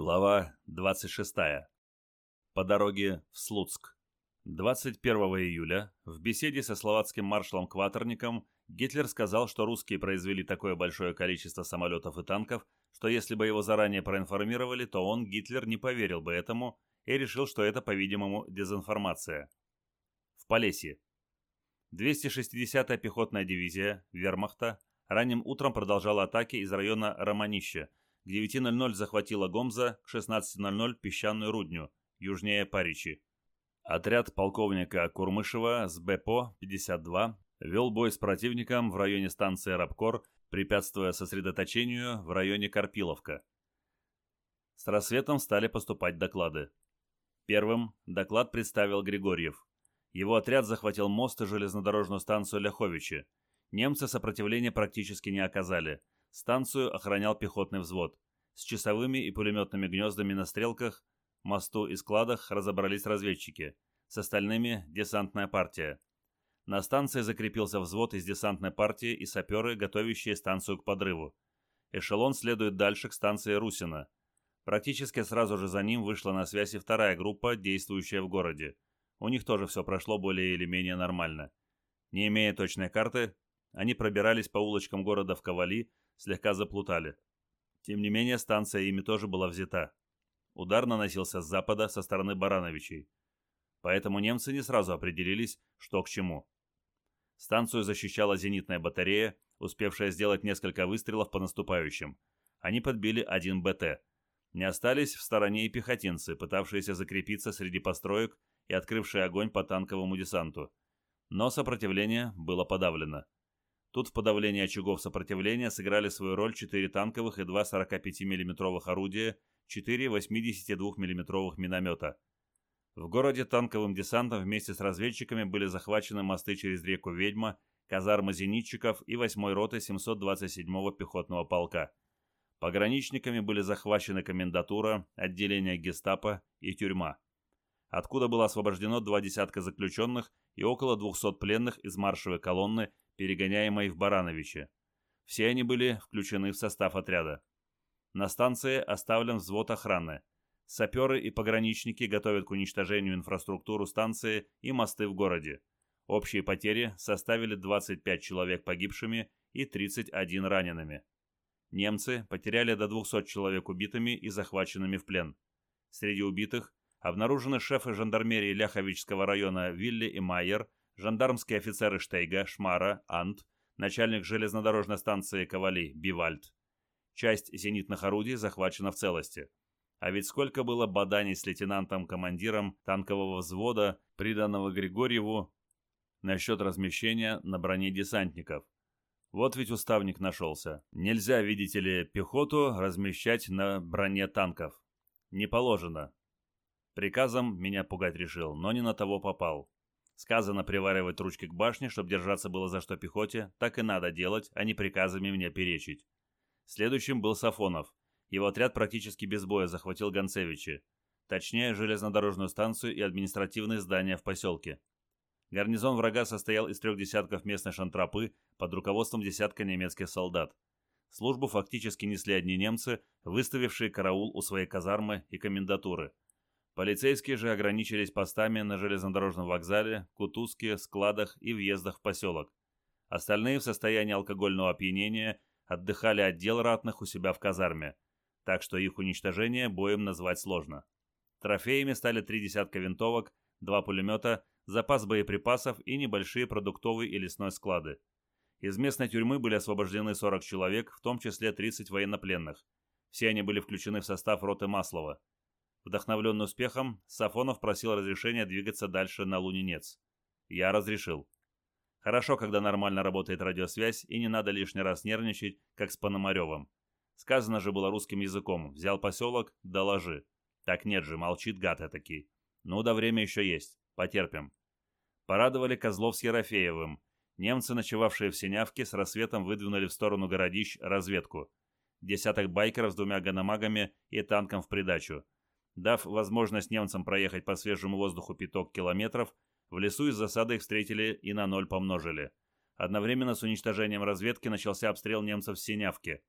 Глава 26. По дороге в Слуцк. 21 июля в беседе со словацким маршалом Кватерником Гитлер сказал, что русские произвели такое большое количество самолетов и танков, что если бы его заранее проинформировали, то он, Гитлер, не поверил бы этому и решил, что это, по-видимому, дезинформация. В Полесье. 260-я пехотная дивизия Вермахта ранним утром продолжала атаки из района Романища, к 9.00 захватила Гомза, к 16.00 песчаную рудню, южнее Паричи. Отряд полковника Курмышева с БПО-52 вел бой с противником в районе станции Рабкор, препятствуя сосредоточению в районе Карпиловка. С рассветом стали поступать доклады. Первым доклад представил Григорьев. Его отряд захватил мост и железнодорожную станцию Ляховичи. Немцы сопротивления практически не оказали – Станцию охранял пехотный взвод. С часовыми и пулеметными гнездами на стрелках, мосту и складах разобрались разведчики. С остальными – десантная партия. На станции закрепился взвод из десантной партии и саперы, готовящие станцию к подрыву. Эшелон следует дальше к станции Русина. Практически сразу же за ним вышла на связь и вторая группа, действующая в городе. У них тоже все прошло более или менее нормально. Не имея точной карты, они пробирались по улочкам города в Ковали, слегка заплутали. Тем не менее, станция ими тоже была взята. Удар наносился с запада, со стороны Барановичей. Поэтому немцы не сразу определились, что к чему. Станцию защищала зенитная батарея, успевшая сделать несколько выстрелов по наступающим. Они подбили один БТ. Не остались в стороне и пехотинцы, пытавшиеся закрепиться среди построек и открывшие огонь по танковому десанту. Но сопротивление было подавлено. Тут в подавлении очагов сопротивления сыграли свою роль 4 танковых и 2 45 миллиметровых орудия, 4 82 миллиметровых миномета. В городе танковым десантом вместе с разведчиками были захвачены мосты через реку Ведьма, казармы зенитчиков и 8-й роты 727-го пехотного полка. Пограничниками были захвачены комендатура, отделение гестапо и тюрьма, откуда было освобождено два десятка заключенных и около 200 пленных из маршевой колонны перегоняемой в Барановиче. Все они были включены в состав отряда. На станции оставлен взвод охраны. Саперы и пограничники готовят к уничтожению инфраструктуру станции и мосты в городе. Общие потери составили 25 человек погибшими и 31 ранеными. Немцы потеряли до 200 человек убитыми и захваченными в плен. Среди убитых обнаружены шефы жандармерии Ляховичского района Вилли и Майер, жандармские офицеры Штейга, Шмара, Ант, начальник железнодорожной станции Ковали, Бивальд. Часть зенитных орудий захвачена в целости. А ведь сколько было баданий с лейтенантом-командиром танкового взвода, приданного Григорьеву, насчет размещения на броне десантников. Вот ведь уставник нашелся. Нельзя, видите ли, пехоту размещать на броне танков. Не положено. Приказом меня пугать решил, но не на того попал. Сказано приваривать ручки к башне, чтобы держаться было за что пехоте, так и надо делать, а не приказами мне перечить. Следующим был Сафонов. Его отряд практически без боя захватил Гонцевичи, точнее железнодорожную станцию и административные здания в поселке. Гарнизон врага состоял из трех десятков местной шантропы под руководством десятка немецких солдат. Службу фактически несли одни немцы, выставившие караул у своей казармы и комендатуры – Полицейские же ограничились постами на железнодорожном вокзале, кутузке, складах и въездах в поселок. Остальные в состоянии алкогольного опьянения отдыхали отдел ратных у себя в казарме, так что их уничтожение боем назвать сложно. Трофеями стали три десятка винтовок, два пулемета, запас боеприпасов и небольшие продуктовые и лесной склады. Из местной тюрьмы были освобождены 40 человек, в том числе 30 военнопленных. Все они были включены в состав роты Маслова. Вдохновленный успехом, Сафонов просил разрешения двигаться дальше на Лунинец. Я разрешил. Хорошо, когда нормально работает радиосвязь и не надо лишний раз нервничать, как с Пономаревым. Сказано же было русским языком. Взял поселок, доложи. Так нет же, молчит гад этакий. Ну да время еще есть. Потерпим. Порадовали Козлов с Ерофеевым. Немцы, ночевавшие в Синявке, с рассветом выдвинули в сторону городищ разведку. Десяток байкеров с двумя ганамагами и танком в придачу. Дав возможность немцам проехать по свежему воздуху пяток километров, в лесу из засады их встретили и на ноль помножили. Одновременно с уничтожением разведки начался обстрел немцев в Синявке.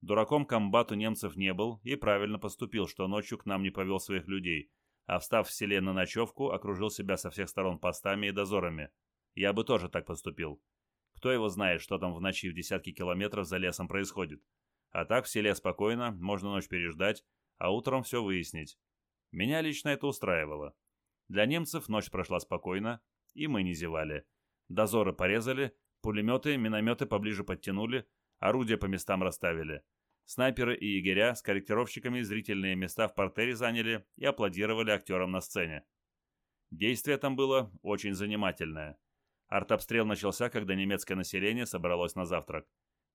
Дураком комбату немцев не был и правильно поступил, что ночью к нам не повел своих людей, а встав в селе на ночевку, окружил себя со всех сторон постами и дозорами. Я бы тоже так поступил. Кто его знает, что там в ночи в десятки километров за лесом происходит. А так в селе спокойно, можно ночь переждать, а утром все выяснить. Меня лично это устраивало. Для немцев ночь прошла спокойно, и мы не зевали. Дозоры порезали, пулеметы, минометы поближе подтянули, орудия по местам расставили. Снайперы и егеря с корректировщиками зрительные места в портере заняли и аплодировали актерам на сцене. Действие там было очень занимательное. Артобстрел начался, когда немецкое население собралось на завтрак.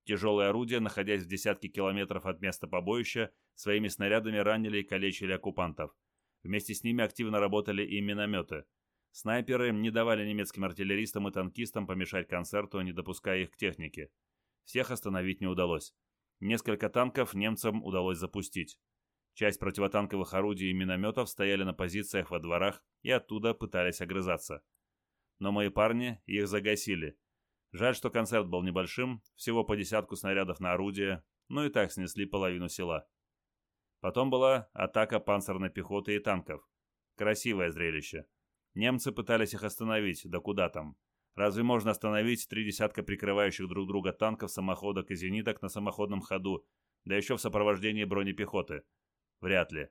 Тяжелые орудия, находясь в десятке километров от места побоища, своими снарядами ранили и калечили оккупантов. Вместе с ними активно работали и минометы. Снайперы не давали немецким артиллеристам и танкистам помешать концерту, не допуская их к технике. Всех остановить не удалось. Несколько танков немцам удалось запустить. Часть противотанковых орудий и минометов стояли на позициях во дворах и оттуда пытались огрызаться. Но мои парни их загасили. Жаль, что концерт был небольшим, всего по десятку снарядов на орудие, но и так снесли половину села. Потом была атака панцирной пехоты и танков. Красивое зрелище. Немцы пытались их остановить, да куда там. Разве можно остановить три десятка прикрывающих друг друга танков, самоходок и зениток на самоходном ходу, да еще в сопровождении бронепехоты? Вряд ли.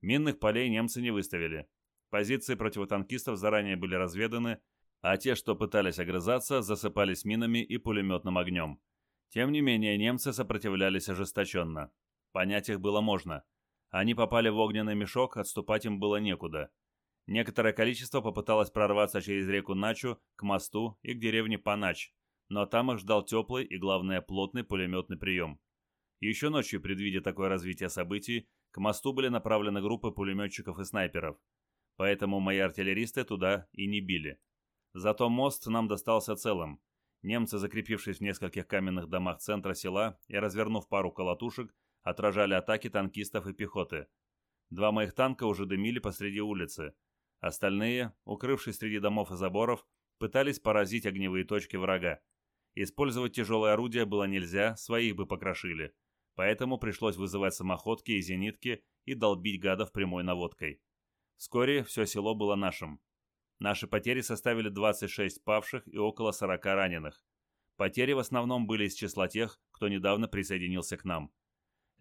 Минных полей немцы не выставили. Позиции противотанкистов заранее были разведаны, а те, что пытались огрызаться, засыпались минами и пулеметным огнем. Тем не менее, немцы сопротивлялись ожесточенно. Понять их было можно. Они попали в огненный мешок, отступать им было некуда. Некоторое количество попыталось прорваться через реку Начу к мосту и к деревне Панач, но там их ждал теплый и, главное, плотный пулеметный прием. Еще ночью, предвидя такое развитие событий, к мосту были направлены группы пулеметчиков и снайперов. Поэтому мои артиллеристы туда и не били. Зато мост нам достался целым. Немцы, закрепившись в нескольких каменных домах центра села и развернув пару колотушек, отражали атаки танкистов и пехоты. Два моих танка уже дымили посреди улицы. Остальные, укрывшись среди домов и заборов, пытались поразить огневые точки врага. Использовать тяжелое орудие было нельзя, своих бы покрошили. Поэтому пришлось вызывать самоходки и зенитки и долбить гадов прямой наводкой. Вскоре все село было нашим. Наши потери составили 26 павших и около 40 раненых. Потери в основном были из числа тех, кто недавно присоединился к нам.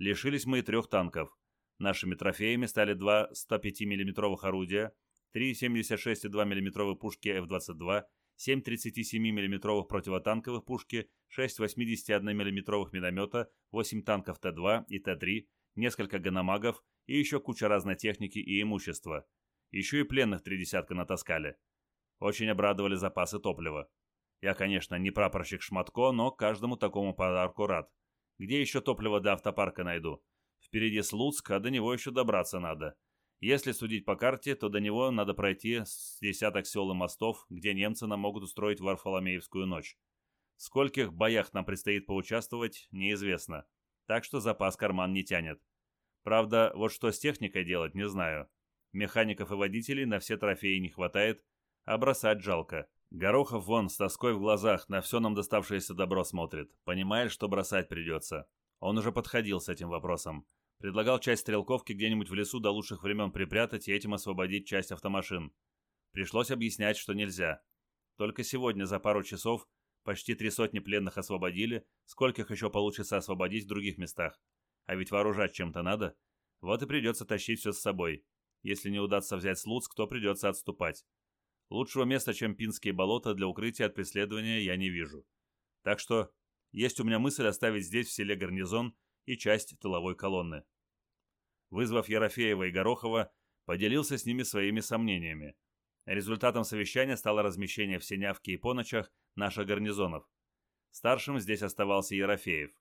Лишились мы и трех танков. Нашими трофеями стали два 105 миллиметровых орудия, три 76,2 мм пушки F-22, 7 37 мм противотанковых пушки, 6 81 мм миномета, 8 танков Т-2 и Т-3, несколько ганамагов и еще куча разной техники и имущества. Еще и пленных три десятка натаскали. Очень обрадовали запасы топлива. Я, конечно, не прапорщик Шматко, но каждому такому подарку рад. Где еще топливо до автопарка найду? Впереди Слуцк, а до него еще добраться надо. Если судить по карте, то до него надо пройти с десяток сел и мостов, где немцы нам могут устроить Варфоломеевскую ночь. В скольких боях нам предстоит поучаствовать, неизвестно. Так что запас карман не тянет. Правда, вот что с техникой делать, не знаю. Механиков и водителей на все трофеи не хватает, а бросать жалко. Горохов вон с тоской в глазах на все нам доставшееся добро смотрит. Понимает, что бросать придется. Он уже подходил с этим вопросом. Предлагал часть стрелковки где-нибудь в лесу до лучших времен припрятать и этим освободить часть автомашин. Пришлось объяснять, что нельзя. Только сегодня за пару часов почти три сотни пленных освободили, скольких еще получится освободить в других местах. А ведь вооружать чем-то надо. Вот и придется тащить все с собой. Если не удастся взять Слуцк, то придется отступать. Лучшего места, чем Пинские болота, для укрытия от преследования я не вижу. Так что есть у меня мысль оставить здесь, в селе гарнизон, и часть тыловой колонны. Вызвав Ерофеева и Горохова, поделился с ними своими сомнениями. Результатом совещания стало размещение в Синявке и Поночах наших гарнизонов. Старшим здесь оставался Ерофеев.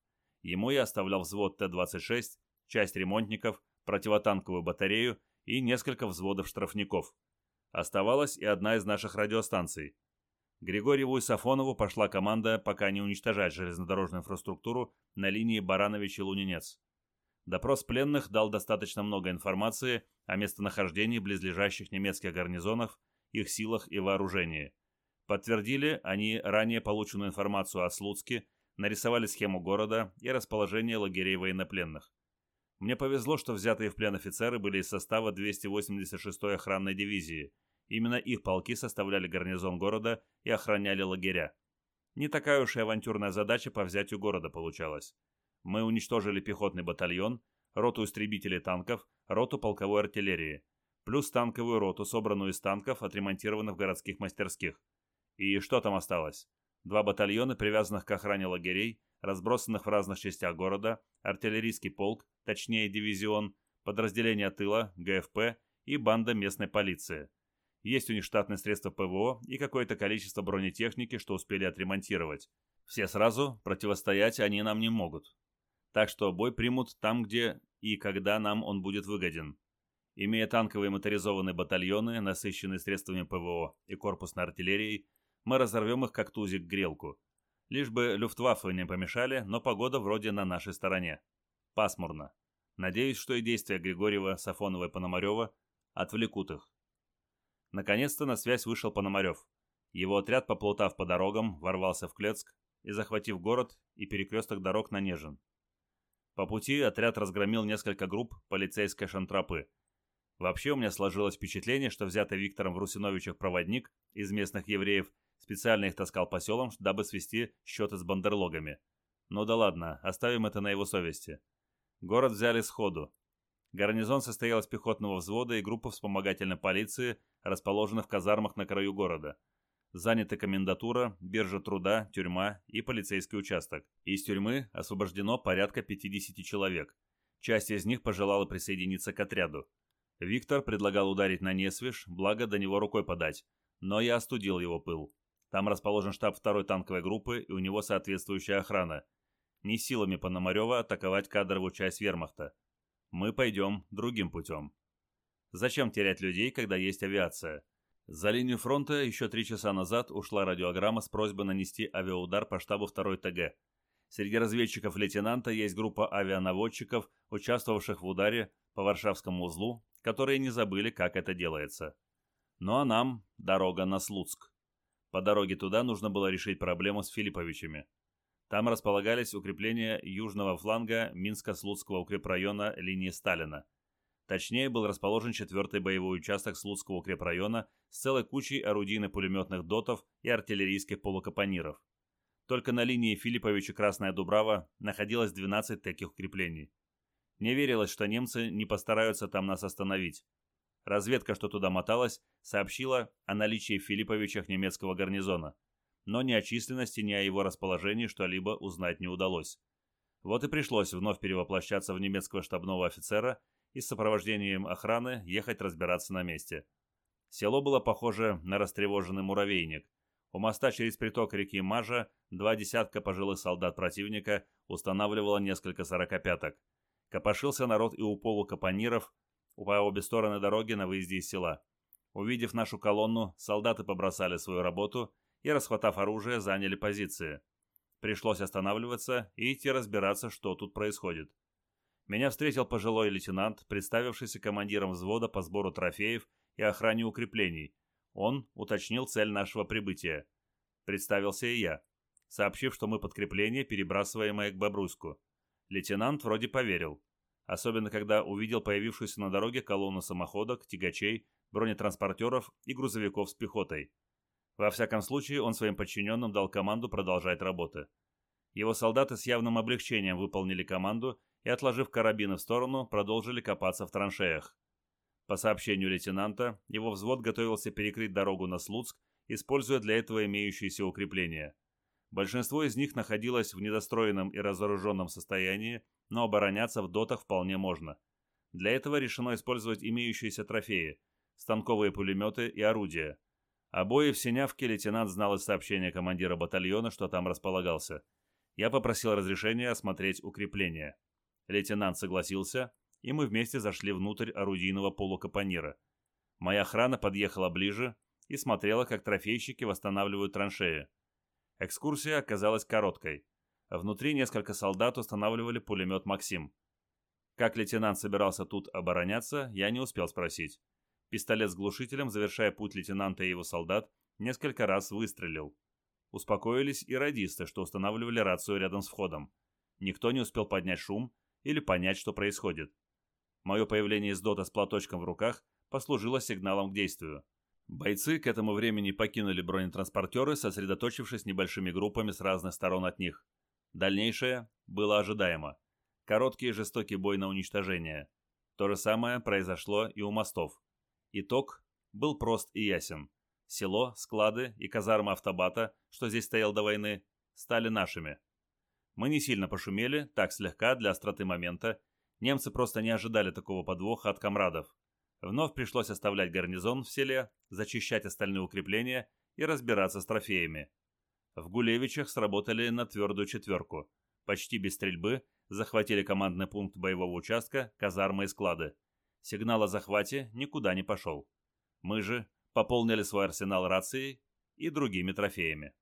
Ему я оставлял взвод Т-26, часть ремонтников, противотанковую батарею и несколько взводов штрафников. Оставалась и одна из наших радиостанций. Григорьеву и Сафонову пошла команда пока не уничтожать железнодорожную инфраструктуру на линии Баранович и Лунинец. Допрос пленных дал достаточно много информации о местонахождении близлежащих немецких гарнизонов, их силах и вооружении. Подтвердили они ранее полученную информацию о Слуцке, нарисовали схему города и расположение лагерей военнопленных. Мне повезло, что взятые в плен офицеры были из состава 286-й охранной дивизии. Именно их полки составляли гарнизон города и охраняли лагеря. Не такая уж и авантюрная задача по взятию города получалась. Мы уничтожили пехотный батальон, роту истребителей танков, роту полковой артиллерии, плюс танковую роту, собранную из танков, отремонтированных в городских мастерских. И что там осталось? Два батальона, привязанных к охране лагерей, разбросанных в разных частях города, артиллерийский полк, точнее дивизион, подразделение тыла, ГФП и банда местной полиции. Есть у них штатные средства ПВО и какое-то количество бронетехники, что успели отремонтировать. Все сразу противостоять они нам не могут. Так что бой примут там, где и когда нам он будет выгоден. Имея танковые моторизованные батальоны, насыщенные средствами ПВО и корпусной артиллерией, мы разорвем их как тузик грелку. Лишь бы люфтваффе не помешали, но погода вроде на нашей стороне. Пасмурно. Надеюсь, что и действия Григорьева, Сафонова и Пономарева отвлекут их. Наконец-то на связь вышел Пономарев. Его отряд, поплутав по дорогам, ворвался в Клецк и, захватив город и перекресток дорог на Нежин. По пути отряд разгромил несколько групп полицейской шантропы. Вообще у меня сложилось впечатление, что взятый Виктором в Русиновичах проводник из местных евреев специально их таскал по селам, дабы свести счеты с бандерлогами. Ну да ладно, оставим это на его совести. Город взяли сходу. Гарнизон состоял из пехотного взвода и группы вспомогательной полиции, расположенных в казармах на краю города – Заняты комендатура, биржа труда, тюрьма и полицейский участок. Из тюрьмы освобождено порядка 50 человек. Часть из них пожелала присоединиться к отряду. Виктор предлагал ударить на Несвиш, благо до него рукой подать, но я остудил его пыл. Там расположен штаб второй танковой группы и у него соответствующая охрана. Не силами Пономарева атаковать кадровую часть вермахта. Мы пойдем другим путем. Зачем терять людей, когда есть авиация? За линию фронта еще три часа назад ушла радиограмма с просьбой нанести авиаудар по штабу 2 ТГ. Среди разведчиков лейтенанта есть группа авианаводчиков, участвовавших в ударе по Варшавскому узлу, которые не забыли, как это делается. Ну а нам дорога на Слуцк. По дороге туда нужно было решить проблему с Филипповичами. Там располагались укрепления южного фланга Минско-Слуцкого укрепрайона линии Сталина – Точнее, был расположен 4-й боевой участок Слуцкого укрепрайона с целой кучей орудийно-пулеметных дотов и артиллерийских полукапониров. Только на линии Филипповича-Красная Дубрава находилось 12 таких укреплений. Не верилось, что немцы не постараются там нас остановить. Разведка, что туда моталась, сообщила о наличии в Филипповичах немецкого гарнизона, но ни о численности, ни о его расположении что-либо узнать не удалось. Вот и пришлось вновь перевоплощаться в немецкого штабного офицера и с сопровождением охраны ехать разбираться на месте. Село было похоже на растревоженный муравейник. У моста через приток реки Мажа два десятка пожилых солдат противника устанавливало несколько сорокопяток. Копошился народ и у полукапониров, по обе стороны дороги на выезде из села. Увидев нашу колонну, солдаты побросали свою работу и, расхватав оружие, заняли позиции. Пришлось останавливаться и идти разбираться, что тут происходит. Меня встретил пожилой лейтенант, представившийся командиром взвода по сбору трофеев и охране укреплений. Он уточнил цель нашего прибытия. Представился и я, сообщив, что мы подкрепление, перебрасываемое к Бобруйску. Лейтенант вроде поверил. Особенно, когда увидел появившуюся на дороге колонну самоходок, тягачей, бронетранспортеров и грузовиков с пехотой. Во всяком случае, он своим подчиненным дал команду продолжать работы. Его солдаты с явным облегчением выполнили команду и, отложив карабины в сторону, продолжили копаться в траншеях. По сообщению лейтенанта, его взвод готовился перекрыть дорогу на Слуцк, используя для этого имеющиеся укрепления. Большинство из них находилось в недостроенном и разоруженном состоянии, но обороняться в дотах вполне можно. Для этого решено использовать имеющиеся трофеи – станковые пулеметы и орудия. Обои в Синявке лейтенант знал из сообщения командира батальона, что там располагался. Я попросил разрешения осмотреть укрепления. Лейтенант согласился, и мы вместе зашли внутрь орудийного полукапонира. Моя охрана подъехала ближе и смотрела, как трофейщики восстанавливают траншеи. Экскурсия оказалась короткой. Внутри несколько солдат устанавливали пулемет «Максим». Как лейтенант собирался тут обороняться, я не успел спросить. Пистолет с глушителем, завершая путь лейтенанта и его солдат, несколько раз выстрелил. Успокоились и радисты, что устанавливали рацию рядом с входом. Никто не успел поднять шум или понять, что происходит. Мое появление из дота с платочком в руках послужило сигналом к действию. Бойцы к этому времени покинули бронетранспортеры, сосредоточившись небольшими группами с разных сторон от них. Дальнейшее было ожидаемо. Короткий и жестокий бой на уничтожение. То же самое произошло и у мостов. Итог был прост и ясен. Село, склады и казарма автобата, что здесь стоял до войны, стали нашими. Мы не сильно пошумели, так слегка, для остроты момента. Немцы просто не ожидали такого подвоха от комрадов. Вновь пришлось оставлять гарнизон в селе, зачищать остальные укрепления и разбираться с трофеями. В Гулевичах сработали на твердую четверку. Почти без стрельбы захватили командный пункт боевого участка, казармы и склады. Сигнал о захвате никуда не пошел. Мы же пополнили свой арсенал рацией и другими трофеями.